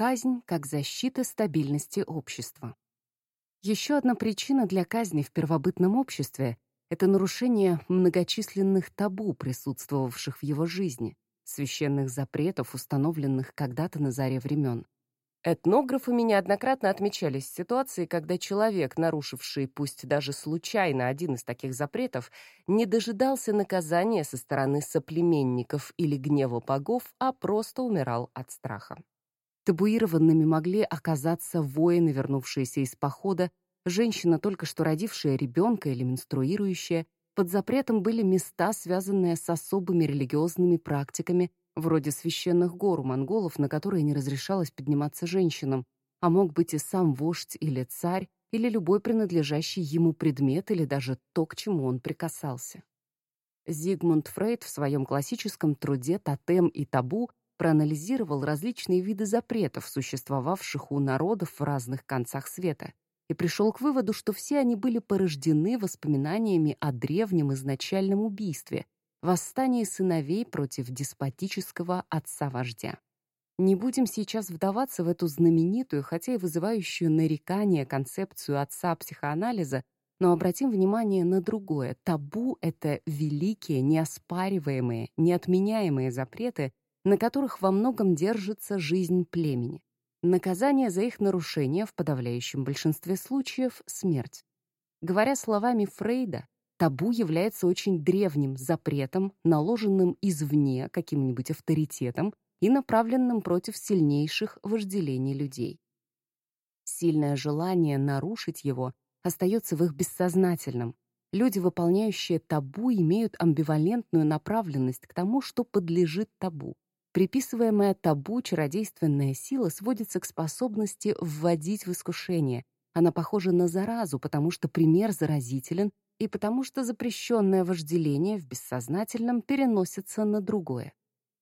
Казнь как защита стабильности общества. Еще одна причина для казни в первобытном обществе — это нарушение многочисленных табу, присутствовавших в его жизни, священных запретов, установленных когда-то на заре времен. Этнографами неоднократно отмечались ситуации, когда человек, нарушивший пусть даже случайно один из таких запретов, не дожидался наказания со стороны соплеменников или гнева богов, а просто умирал от страха. Табуированными могли оказаться воины, вернувшиеся из похода, женщина, только что родившая ребенка или менструирующая. Под запретом были места, связанные с особыми религиозными практиками, вроде священных гор у монголов, на которые не разрешалось подниматься женщинам, а мог быть и сам вождь или царь, или любой принадлежащий ему предмет или даже то, к чему он прикасался. Зигмунд Фрейд в своем классическом труде «Тотем и табу» проанализировал различные виды запретов, существовавших у народов в разных концах света, и пришел к выводу, что все они были порождены воспоминаниями о древнем изначальном убийстве, Восстание сыновей против деспотического отца-вождя. Не будем сейчас вдаваться в эту знаменитую, хотя и вызывающую нарекание концепцию отца психоанализа, но обратим внимание на другое. Табу — это великие, неоспариваемые, неотменяемые запреты, на которых во многом держится жизнь племени. Наказание за их нарушение в подавляющем большинстве случаев — смерть. Говоря словами Фрейда, Табу является очень древним запретом, наложенным извне каким-нибудь авторитетом и направленным против сильнейших вожделений людей. Сильное желание нарушить его остается в их бессознательном. Люди, выполняющие табу, имеют амбивалентную направленность к тому, что подлежит табу. Приписываемая табу чародейственная сила сводится к способности вводить в искушение. Она похожа на заразу, потому что пример заразителен и потому что запрещенное вожделение в бессознательном переносится на другое.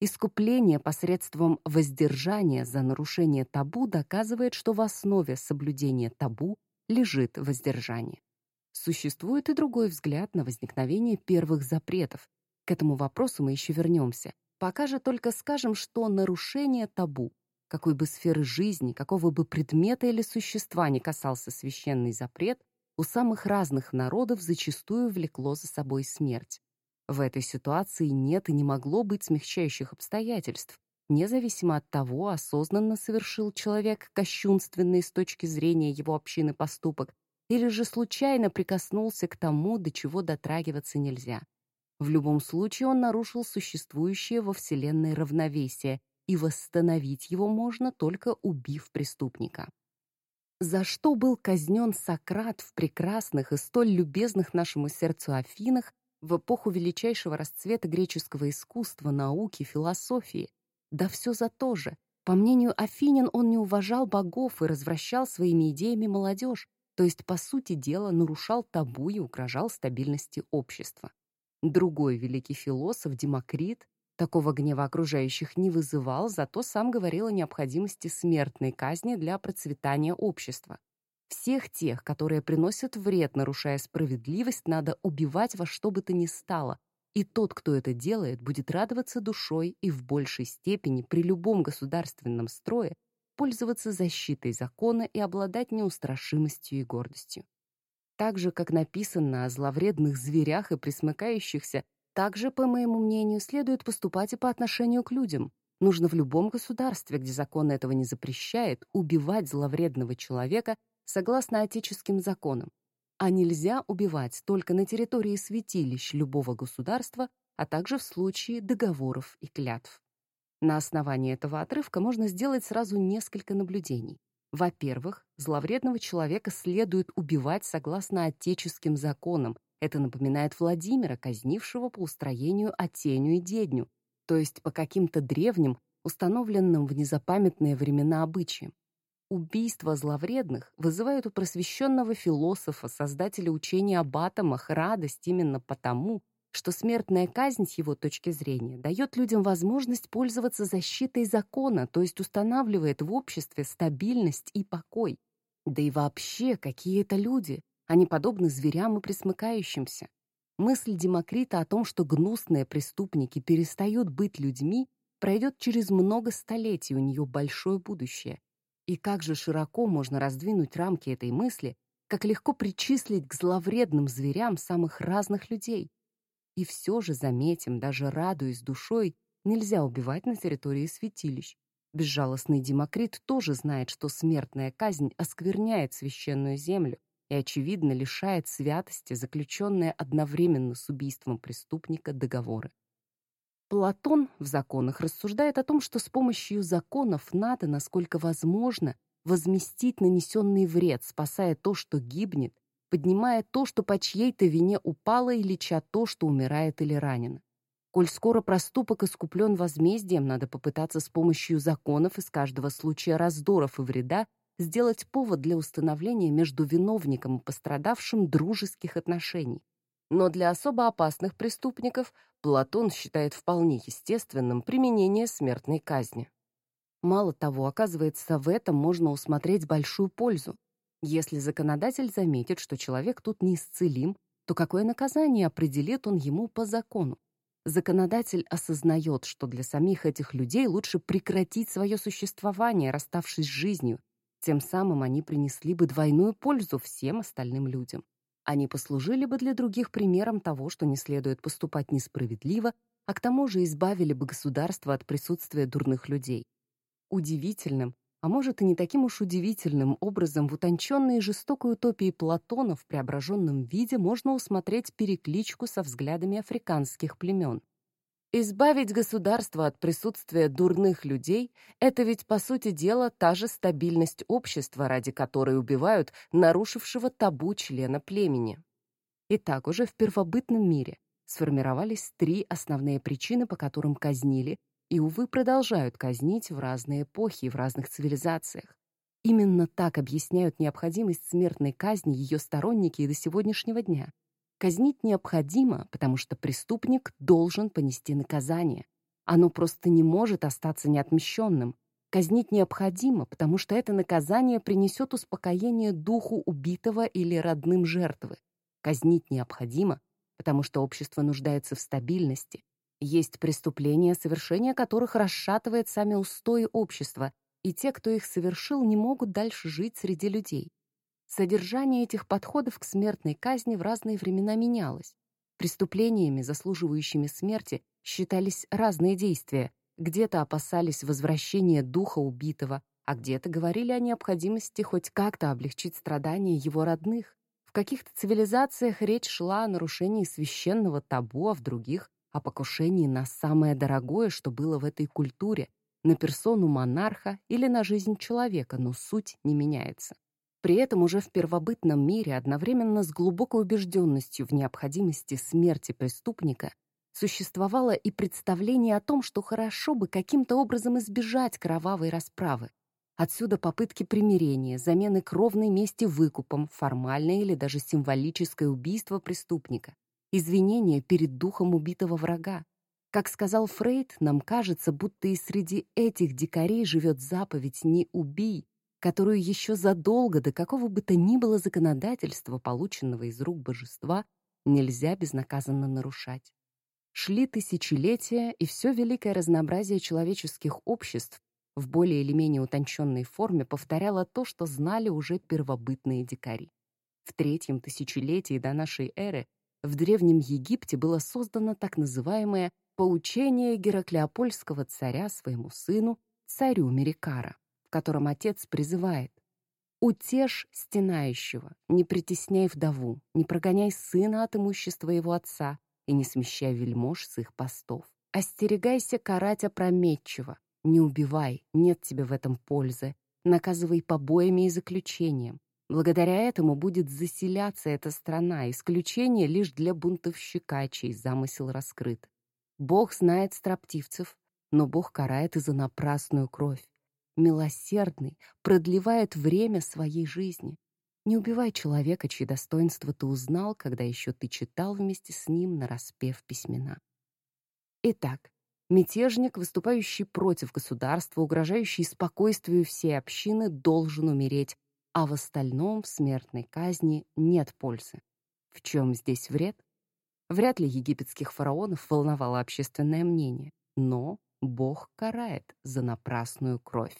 Искупление посредством воздержания за нарушение табу доказывает, что в основе соблюдения табу лежит воздержание. Существует и другой взгляд на возникновение первых запретов. К этому вопросу мы еще вернемся. Пока же только скажем, что нарушение табу, какой бы сферы жизни, какого бы предмета или существа не касался священный запрет, у самых разных народов зачастую влекло за собой смерть. В этой ситуации нет и не могло быть смягчающих обстоятельств, независимо от того, осознанно совершил человек кощунственный с точки зрения его общины поступок или же случайно прикоснулся к тому, до чего дотрагиваться нельзя. В любом случае он нарушил существующее во Вселенной равновесие, и восстановить его можно, только убив преступника. За что был казнен Сократ в прекрасных и столь любезных нашему сердцу Афинах в эпоху величайшего расцвета греческого искусства, науки, философии? Да все за то же. По мнению Афинин, он не уважал богов и развращал своими идеями молодежь, то есть, по сути дела, нарушал табу и угрожал стабильности общества. Другой великий философ, Демокрит, Такого гнева окружающих не вызывал, зато сам говорил о необходимости смертной казни для процветания общества. Всех тех, которые приносят вред, нарушая справедливость, надо убивать во что бы то ни стало, и тот, кто это делает, будет радоваться душой и в большей степени при любом государственном строе пользоваться защитой закона и обладать неустрашимостью и гордостью. Так же, как написано о зловредных зверях и присмыкающихся, также, по моему мнению, следует поступать и по отношению к людям. Нужно в любом государстве, где закон этого не запрещает, убивать зловредного человека согласно отеческим законам. А нельзя убивать только на территории святилищ любого государства, а также в случае договоров и клятв. На основании этого отрывка можно сделать сразу несколько наблюдений. Во-первых, зловредного человека следует убивать согласно отеческим законам, это напоминает Владимира, казнившего по устроению Атеню и Дедню, то есть по каким-то древним, установленным в незапамятные времена обычаям. Убийства зловредных вызывают у просвещенного философа, создателя учения об атомах, радость именно потому, что смертная казнь с его точки зрения дает людям возможность пользоваться защитой закона, то есть устанавливает в обществе стабильность и покой. Да и вообще, какие это люди? Они подобны зверям и присмыкающимся. Мысль Демокрита о том, что гнусные преступники перестают быть людьми, пройдет через много столетий, у нее большое будущее. И как же широко можно раздвинуть рамки этой мысли, как легко причислить к зловредным зверям самых разных людей. И все же, заметим, даже радуясь душой, нельзя убивать на территории святилищ. Безжалостный Демокрит тоже знает, что смертная казнь оскверняет священную землю и, очевидно, лишает святости, заключенные одновременно с убийством преступника, договоры. Платон в законах рассуждает о том, что с помощью законов надо, насколько возможно, возместить нанесенный вред, спасая то, что гибнет, поднимая то, что по чьей-то вине упало, и леча то, что умирает или ранено. Коль скоро проступок искуплен возмездием, надо попытаться с помощью законов из каждого случая раздоров и вреда сделать повод для установления между виновником и пострадавшим дружеских отношений. Но для особо опасных преступников Платон считает вполне естественным применение смертной казни. Мало того, оказывается, в этом можно усмотреть большую пользу. Если законодатель заметит, что человек тут неисцелим, то какое наказание определит он ему по закону? Законодатель осознает, что для самих этих людей лучше прекратить свое существование, расставшись с жизнью. Тем самым они принесли бы двойную пользу всем остальным людям. Они послужили бы для других примером того, что не следует поступать несправедливо, а к тому же избавили бы государство от присутствия дурных людей удивительным, а может и не таким уж удивительным образом в утонченной и жестокой утопии Платона в преображенном виде можно усмотреть перекличку со взглядами африканских племен. Избавить государство от присутствия дурных людей — это ведь, по сути дела, та же стабильность общества, ради которой убивают нарушившего табу члена племени. Итак, уже в первобытном мире сформировались три основные причины, по которым казнили и, увы, продолжают казнить в разные эпохи и в разных цивилизациях. Именно так объясняют необходимость смертной казни ее сторонники и до сегодняшнего дня. Казнить необходимо, потому что преступник должен понести наказание. Оно просто не может остаться неотмещенным. Казнить необходимо, потому что это наказание принесет успокоение духу убитого или родным жертвы. Казнить необходимо, потому что общество нуждается в стабильности, есть преступления, совершение которых расшатывает сами устои общества, и те, кто их совершил, не могут дальше жить среди людей. Содержание этих подходов к смертной казни в разные времена менялось. Преступлениями, заслуживающими смерти, считались разные действия. Где-то опасались возвращения духа убитого, а где-то говорили о необходимости хоть как-то облегчить страдания его родных. В каких-то цивилизациях речь шла о нарушении священного табу, а в других о покушении на самое дорогое, что было в этой культуре, на персону монарха или на жизнь человека, но суть не меняется. При этом уже в первобытном мире одновременно с глубокой убежденностью в необходимости смерти преступника существовало и представление о том, что хорошо бы каким-то образом избежать кровавой расправы. Отсюда попытки примирения, замены кровной мести выкупом, формальное или даже символическое убийство преступника, извинения перед духом убитого врага. Как сказал Фрейд, нам кажется, будто и среди этих дикарей живет заповедь «не убий», которую еще задолго до какого бы то ни было законодательства, полученного из рук божества, нельзя безнаказанно нарушать. Шли тысячелетия, и все великое разнообразие человеческих обществ в более или менее утонченной форме повторяло то, что знали уже первобытные дикари. В третьем тысячелетии до нашей эры в Древнем Египте было создано так называемое поучение Гераклеопольского царя своему сыну, царю Мерикара, в котором отец призывает «Утешь стенающего, не притесняй вдову, не прогоняй сына от имущества его отца и не смещай вельмож с их постов. Остерегайся карать опрометчиво, не убивай, нет тебе в этом пользы, наказывай побоями и заключением, Благодаря этому будет заселяться эта страна, исключение лишь для бунтовщика, чей замысел раскрыт. Бог знает строптивцев, но Бог карает и за напрасную кровь. Милосердный продлевает время своей жизни. Не убивай человека, чьи достоинства ты узнал, когда еще ты читал вместе с ним на распев письмена. Итак, мятежник, выступающий против государства, угрожающий спокойствию всей общины, должен умереть а в остальном в смертной казни нет пользы. В чем здесь вред? Вряд ли египетских фараонов волновало общественное мнение. Но Бог карает за напрасную кровь.